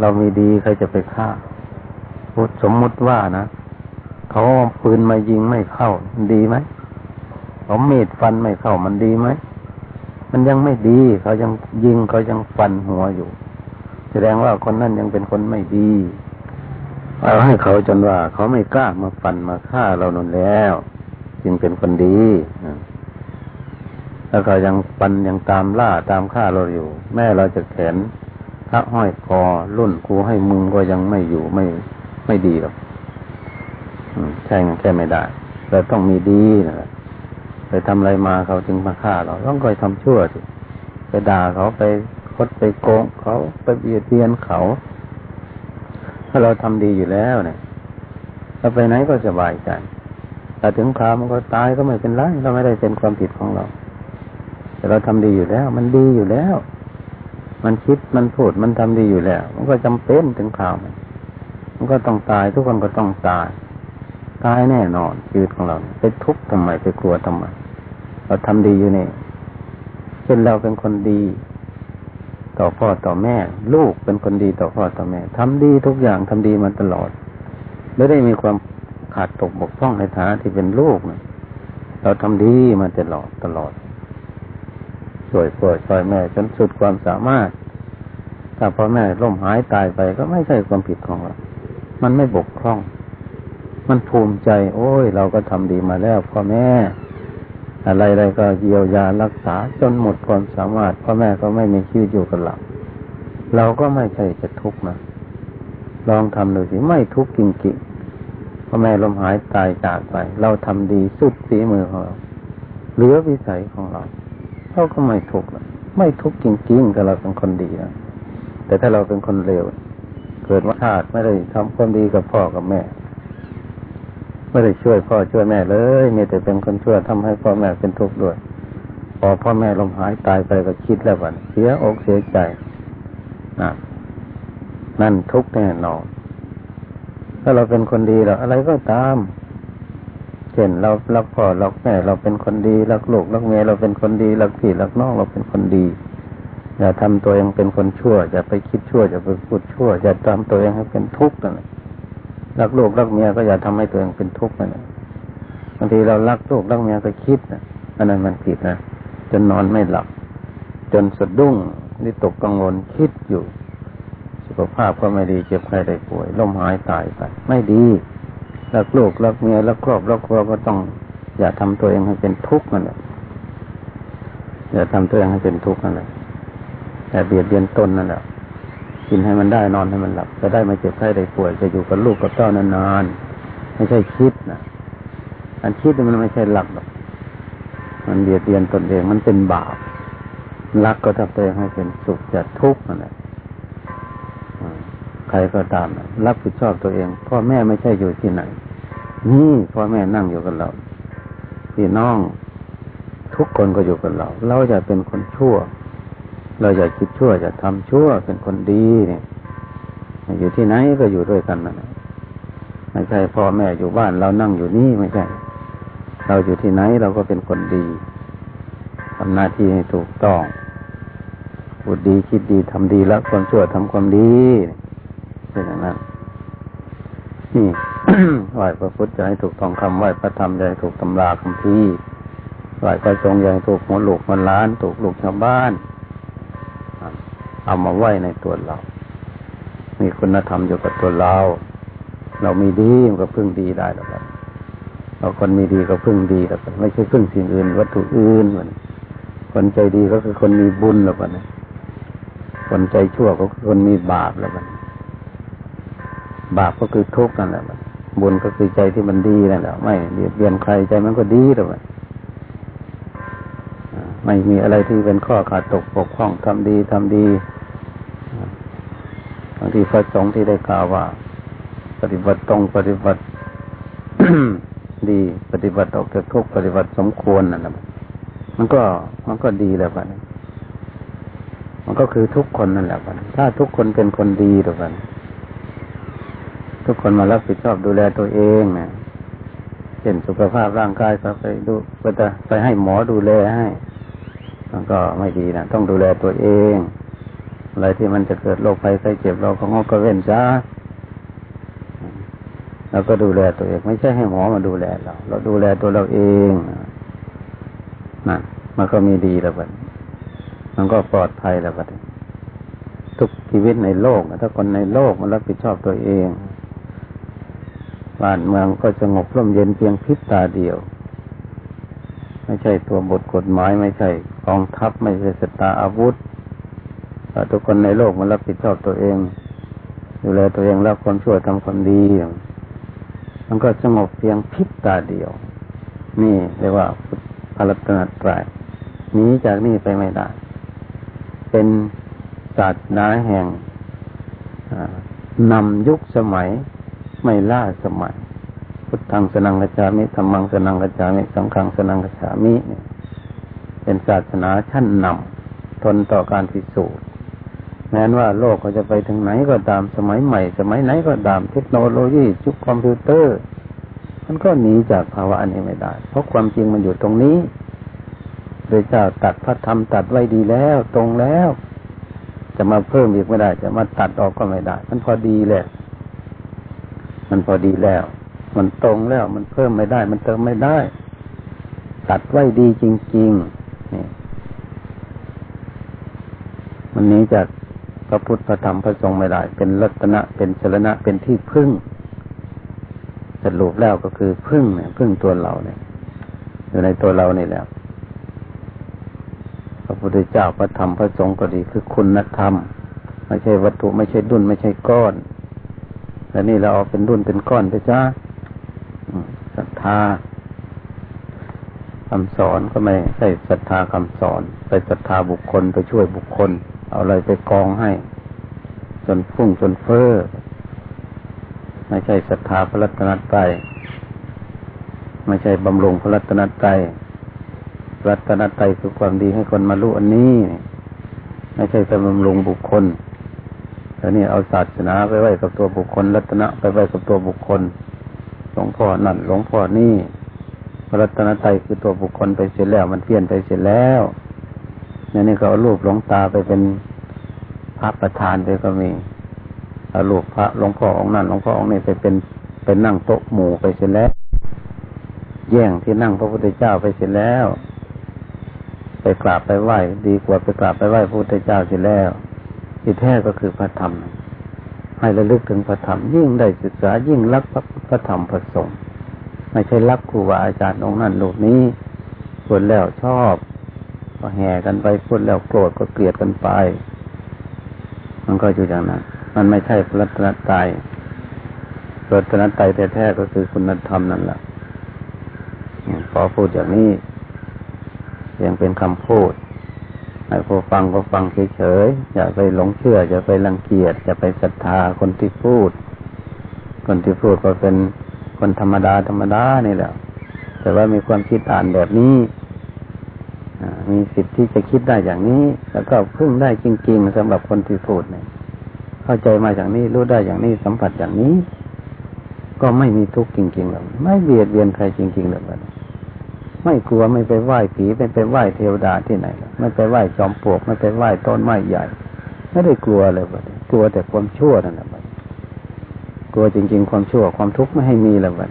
เรามีดีใครจะไปฆ่าสมมุติว่านะเขาปืนมายิงไม่เข้า ดีไหมเขาเมีดฟันไม่เข้ามันดีไหมมันยังไม่ดี เขายังยิงเขายังฟันหัวอยู่ แสดงว่าคนนั้นยังเป็นคนไม่ดีเอาให้เขาจนว่า เขาไม่กล้ามาฟันมาฆ่าเรานนแล้ว จึงเป็นคนดีแล้วเขายังฟันยังตามล่าตามฆ่าเราอยู่ แม่เราจะแขน พระห้อยคอรุ่นกูให้มึงก็ยังไม่อยู่ไม่ไม่ดีหรอกใช่แค่ไม่ได้เราต้องมีดีนะไปทำอะไรมาเขาจึงมาฆ่าเราต้องคอยทำชั่วสิไปด่าเขาไปคดไปโกงเขาไปเบียดเบียนเขา ถ้าเราทำดีอยู่แล้วเนี่ยเราไปไหนก็สบายใจแต่ถึงคราวมันก็ตายก็ไม่เป็นไรเราไม่ได้เป็นความผิดของเรา แต่เราทำดีอยู่แล้ว มันดีอยู่แล้ว มันคิดมันพูดมันทำดีอยู่แล้ว มันก็จำเป็นถึงข่าวมันมันก็ต้องตายทุกคนก็ต้องตาย ตายแน่นอนชีวิตของเรา ไปทุกข์ทำไมไปกลัวทำไมเราทำดีอยู่นี่เช่นเราเป็นคนดี ต่อพ่อต่อแม่ ลูกเป็นคนดีต่อพ่อต่อแม่ทำดีทุกอย่างทำดีมาตลอดไม่ได้มีความขาดตกบกพร่องในฐานะที่เป็นลูกนะเราทำดีมาตลอดตลอด ช่วยพ่อช่วยแม่จนสุดความสามารถ ถ้าพ่อแม่ล่มหายตายไปก็ไม่ใช่ความผิดของเรา มันไม่บกพร่อง มันภูมิใจ โอ้ย เราก็ทำดีมาแล้วพ่อแม่ อะไรๆก็เยียวยารักษาจนหมดความสามารถ พ่อแม่ก็ไม่มีชีวิตอยู่กับเราเราก็ไม่ใช่จะทุกข์นะลองทำดูสิไม่ทุกข์จริงๆพ่อแม่ลมหายตายจากไป เราทำดีสุดฝีมือของเราเหลือวิสัยของเรา เราก็ไม่ทุกข์ไม่ทุกข์จริงๆถ้าเราเป็นคนดีนะแต่ถ้าเราเป็นคนเลวเกิดว่าชาติไม่ได้ทำความดีกับพ่อกับแม่ ไม่ได้ช่วยพ่อช่วยแม่เลยมีแต่เป็นคนช่วยทำให้พ่อแม่เป็นทุกข์ด้วย พอพ่อแม่ลมหายตายไปก็คิดแล้วว่าเสียอกเสียใจนะนั่นทุกข์แน่นอนถ้าเราเป็นคนดีเราอะไรก็ตาม ช่น เรารักพ่อรักแม่เราเป็นคนดีรักลูกรักเมียเราเป็นคนดีรักพี่รักน้องเราเป็นคนดีอย่าทำตัวเองเป็นคนชั่วอย่าไปคิดชั่วอย่าไปพูดชั่วอย่าทำตัวเองให้เป็นทุกข์นั่นรักลูกรักเมียก็อย่าทำให้ตัวเองเป็นทุกข์นั่นบางทีเรารักลูกรักเมียก็คิดนะอันนั้นมันผิดนะจนนอนไม่หลับ จนสะดุ้งนี่ตกกังวลคิดอยู่ สุขภาพก็ไม่ดีเจ็บไข้ได้ป่วยล้มหายตายไปไม่ดี รักลูกรักเมียรักครอบรักครัวก็ต้อง อย่าทำตัวเองให้เป็นทุกข์นั่นแหละอย่าทำตัวเองให้เป็นทุกข์นั่นแหละแต่เบียดเบียนตนนั่นแหละกินให้มันได้นอนให้มันหลับ จะได้ไม่เจ็บไข้ได้ป่วยจะอยู่กับลูกกับเต้านานๆไม่ใช่คิดนะอันคิดมันไม่ใช่หลักหรอกมันเบียดเบียนตนเองมันเป็นบาปรักก็ทำตัวเองให้เป็นสุขจะทุกข์นั่นแหละ ใครก็ตาม รับผิดชอบตัวเอง พ่อแม่ไม่ใช่อยู่ที่ไหน นี่พ่อแม่นั่งอยู่กับเราพี่น้องทุกคนก็อยู่กับเรา เราจะเป็นคนชั่ว เราอย่าคิดชั่วจะทำชั่วเป็นคนดีเนี่ย อยู่ที่ไหนก็อยู่ด้วยกันนั่นไม่ใช่พ่อแม่อยู่บ้าน เรานั่งอยู่นี่ไม่ใช่ เราอยู่ที่ไหนเราก็เป็นคนดีทำหน้าที่ให้ถูกต้องพูดดีคิดดีทำดีแล้วความชั่วทำความดี เป็นอย่างนั้นนี่ไหวพระพุทธจะให้ถูกทองคำไหวพระธรรมจะให้ถูกตำราคำพีไหวพระสงฆ์จะให้ถูกหัวลูกมันล้าน ถูกลูกชาวบ้าน เอามาไหวในตัวเรา มีคุณธรรมอยู่กับตัวเรา เรามีดีมันก็พึ่งดีได้แล้วกันเราคนมีดีก็พึ่งดีแล้วกันไม่ใช่พึ่งสิ่งอื่น วัตถุอื่นเหมือนคนใจดีก็คือคนมีบุญแล้วกันคนใจชั่วก็คือคนมีบาปแล้วกัน บาปก็คือทุกข์นั่นแหละบุญก็คือใจที่มันดีนั่นแหละไม่เบียดเบียนใครใจมันก็ดีแล้วไม่มีอะไรที่เป็นข้อขาดตกปกพร่องทำดีทำดีบางทีพระสงฆ์ที่ได้กล่าวว่า ปฏิบัติตรงปฏิบัติดีปฏิบัติออกจากทุกปฏิบัติสมควรนั่นแหละมันก็มันก็ดีแล้วกันมันก็คือทุกคนนั่นแหละกันถ้าทุกคนเป็นคนดีแล้วกัน ทุกคนมารับผิดชอบดูแลตัวเองนะเช่นสุขภาพร่างกายก็ไปดูไปไปให้หมอดูแลให้มันก็ไม่ดีนะต้องดูแลตัวเอง อะไรที่มันจะเกิดโรคภัยไข้เจ็บเราก็งก็เว้นซะเราก็ดูแลตัวเอง ไม่ใช่ให้หมอมาดูแลเรา เราดูแลตัวเราเองนั่นมันก็มีดีแล้วบัดมันก็ปลอดภัยแล้วบัดทุกชีวิตในโลกถ้าคนในโลกมันรับผิดชอบตัวเอง บ้านเมืองก็สงบร่มเย็นเพียงพิษตาเดียว ไม่ใช่ตัวบทกฎหมายไม่ใช่กองทัพไม่ใช่สตาอาวุธทุกคนในโลกมันรับผิดชอบตัวเองดูแลตัวเองแล้วคนช่วยทำความดี มันก็สงบเพียงพิษตาเดียว นี่เรียกว่าพลัตนาตรายหนีจากนี่ไปไม่ได้ เป็นศาสนาแห่งนำยุคสมัย ไม่ล่าสมัย พุทธังสนังกัจฉามิธรรมังสนังกัจฉามิสังฆังสนังกัจฉามิเป็นศาสนาชั้นนำทนต่อการพิสูจน์แม้นว่าโลกเขาจะไปถึงไหนก็ตามสมัยใหม่ สมัยไหนก็ตามเทคโนโลยีชุกคอมพิวเตอร์ มันก็หนีจากภาวะอันนี้ไม่ได้ เพราะความจริงมันอยู่ตรงนี้โดยเจ้าตัดพระธรรมตัดไว้ดีแล้ว ตรงแล้ว จะมาเพิ่มอีกไม่ได้ จะมาตัดออกก็ไม่ได้ มันพอดีแหละ มันพอดีแล้ว มันตรงแล้ว มันเพิ่มไม่ได้ มันเติมไม่ได้ ตัดไว้ดีจริงๆนี่มันนี้จากพระพุทธพระธรรมพระสงฆ์ไม่ได้ เป็นรัตนะเป็นสรณะเป็นที่พึ่ง สรุปแล้วก็คือพึ่งเนี่ยพึ่งตัวเราเนี่ยอยู่ในตัวเรานี่แหละพระพุทธเจ้าพระธรรมพระสงฆ์ก็ดีคือคุณธรรม ไม่ใช่วัตถุไม่ใช่ดุนไม่ใช่ก้อน แต่นี่เราเอาเป็นดุนเป็นก้อนไปจ้าศรัทธาคำสอนก็ไม่ใช่ศรัทธาคำสอน ไปศรัทธาบุคคลไปช่วยบุคคล เอาอะไรไปกองให้ จนฟุ้งจนเฟ้อไม่ใช่ศรัทธาพระรัตนตรัยไม่ใช่บำรุงพระรัตนตรัยรัตนตรัยคือความดีให้คนมารู้อันนี้ ไม่ใช่ไปบำรุงบุคคล แต่นี่เอาศาสนาไปไว้กับตัวบุคคล รัตนะไปไว้กับตัวบุคคล หลวงพ่อนั่นหลวงพ่อนี่รัตนตรคือตัวบุคคลไปเสร็จแล้ว มันเปลี่ยนไปเสร็จแล้วเนี่ยนี่ก็เอารูปหลวงตาไปเป็นพระประธานไปก็มีเอาลูกพระหลวงพ่อองค์นั้นหลวงพ่อองค์นี้ไปเป็นเป็นนั่งโต๊ะหมู่ไปเสร็จแล้ว แย่งที่นั่งพระพุทธเจ้าไปเสร็จแล้ว ไปกราบไปไหว้ดีกว่าไปกราบไปไหว้พระพุทธเจ้าเสร็จแล้ว ที่แท้ก็คือพระธรรม ให้ระลึกถึงพระธรรม ยิ่งได้ศึกษายิ่งรักพระธรรมพระสงฆ์ไม่ใช่รักครูบาอาจารย์องค์นั้นลูกนี้พูดแล้วชอบ ก็แห่กันไปพูดแล้วโกรธก็เกลียดกันไป มันก็อยู่อย่างนั้น มันไม่ใช่พระตนตรัยพระตนตรัยแท้ๆก็คือคุณธรรมนั่นแหละขอพูดอย่างนี้ยังเป็นคำพูด ให้ผู้ฟังก็ฟังเฉยๆ อย่าไปหลงเชื่อ อย่าไปรังเกียจ อย่าไปศรัทธาคนที่พูด คนที่พูดก็เป็นคนธรรมดาธรรมดานี่แหละ แต่ว่ามีความคิดอ่านแบบนี้ มีสิทธิ์ที่จะคิดได้อย่างนี้ แล้วก็พึ่งได้จริง ๆสำหรับคนที่พูดเนี่ย เข้าใจมาอย่างนี้ รู้ได้อย่างนี้ สัมผัสอย่างนี้ ก็ไม่มีทุกข์จริงๆเลยไม่เบียดเบียนใครจริงๆเลย ไม่กลัวไม่ไปไหว้ผีไม่ไปไหว้เทวดาที่ไหนไม่ไปไหว้จอมปลวกไม่ไปไหว้ต้นไม้ใหญ่ ไม่ได้กลัวเลยบัดกลัวแต่ความชั่วนั่นแหละบัดกลัวจริง ๆ ความชั่วความทุกข์ไม่ให้มีแล้วบัด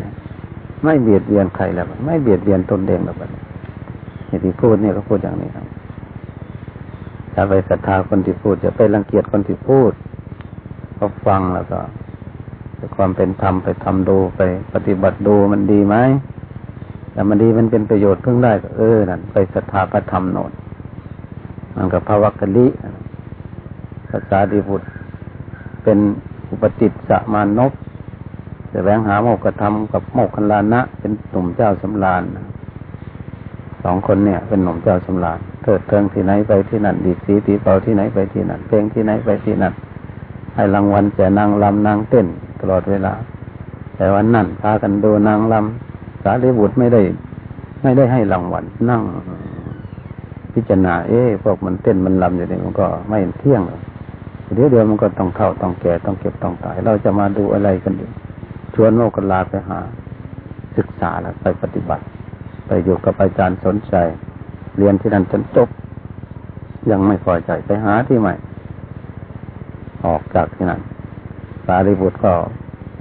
ไม่เบียดเบียนใครแล้วไม่เบียดเบียนตนเองแล้วบัดที่พูดเนี่ยก็พูดอย่างนี้ครับถ้าไปศรัทธาคนที่พูดจะไปรังเกียจคนที่พูดก็ฟังแล้วก็ความเป็นธรรมไปทำดูไปปฏิบัติดูมันดีไหม แต่มันดีมันเป็นประโยชน์เพิ่งได้ก็เออนั่นไปศรัทธาพระธรรมโนดมันกับพระวักกลิภาษาดีบุตร เป็นอุปติสมานกแต่แวงหาโมกขธรรมกับโมกขลานะ เป็นหนุ่มเจ้าสำราญสองคนเนี่ย เป็นหนุ่มเจ้าสำราญเถิดเทิงที่ไหนไปที่นั่นดีสีตีเป่าที่ไหนไปที่นั่นเพลงที่ไหนไปที่นั่นให้รางวัลแก่นางลำนางเต้นตลอดเวลา แต่วันนั้นพากันดูนางลำ สารีบุตรไม่ได้ ไม่ได้ให้รางวัลนั่ง พิจารณา เอ๊ะพวกมันเต้นมันลำอยู่นี่มันก็ไม่เที่ยงหรอกเดี๋ยวเดียวมันก็ต้องเข้าต้องแก่ต้องเก็บต้องตาย เราจะมาดูอะไรกันดีชวนโมกลาไปหา ศึกษาแล้วไปปฏิบัติ ไปอยู่กับอาจารย์สนใจ เรียนที่นั่นจนจบ ยังไม่พอใจไปหาที่ใหม่ ออกจากที่นั่นสารีบุตรก็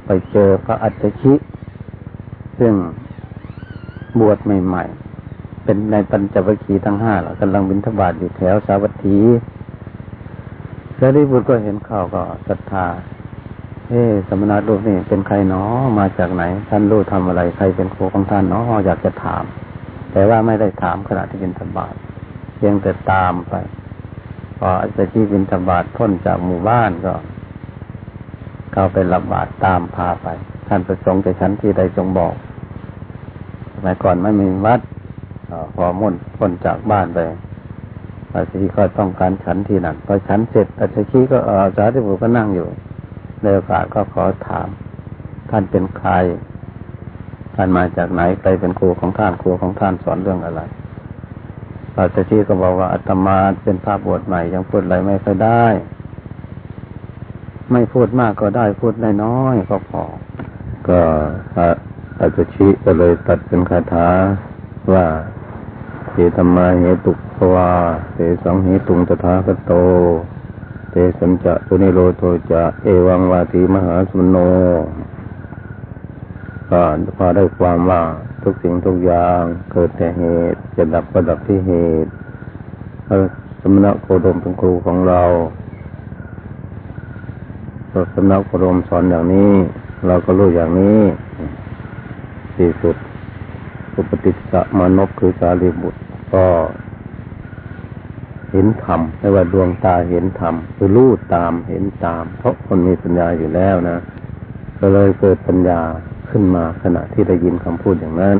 ไปเจอพระอัจฉริซึ่ง บวชใหม่ ๆ เป็นในปัญจวัคคีย์ทั้งห้าแล้วกำลังบิณฑบาตอยู่แถวสาวัตถีสารีบุตรก็เห็นข่าวก็ศรัทธา เอ๊สมณะรูปนี่เป็นใครเนาะมาจากไหน ท่านรู้ทำอะไร ใครเป็นครูของท่านเนาะอยากจะถาม แต่ว่าไม่ได้ถามขณะที่บิณฑบาตเพียงแต่ตามไป พออาจจะที่บินธบาตพ้นจากหมู่บ้านก็เข้าไปรับบาตรตามพาไป ท่านประสงค์จะชั้นที่ใดจงบอก สมัยก่อนไม่มีวัดพอมุ่นพ้นจากบ้านไปอาจารย์ก็ต้องการฉันที่นั่นพอฉันเสร็จอาจารย์ก็อาจารย์ที่ผมก็นั่งอยู่ในโอกาสก็ขอถาม ท่านเป็นใคร ท่านมาจากไหนใครเป็นครูของท่านครูของท่านสอนเรื่องอะไรพระเจ้าชีก็บอกว่าอาตมาเป็นพระบวชใหม่ยังพูดอะไรไม่ค่อยได้ ไม่พูดมากก็ได้พูดน้อยก็พอ ก็ อาจชีก็เลยตัดเป็นคาถาว่าเหธรรมาเหตุภวาเสสังเหตุงตถาคโต เทสัญจะตุนิโรโทจะเอวังวาทีมหาสุนโนก็พอได้ความว่าทุกสิ่งทุกอย่างเกิดแต่เหตุจะดับประดับที่เหตุสมณะโคดมเป็นครูของเราสมณะโคดมสอนอย่างนี้ เราก็รู้อย่างนี้ ที่สุดสุปฏิสสะมานพคือสารีบุตรก็ เห็นธรรมไม่ว่าดวงตาเห็นธรรมคือรู้ตามเห็นตาม เพราะคนมีปัญญาอยู่แล้วนะ ก็เลยเกิดปัญญาขึ้นมาขณะที่ได้ยินคำพูดอย่างนั้น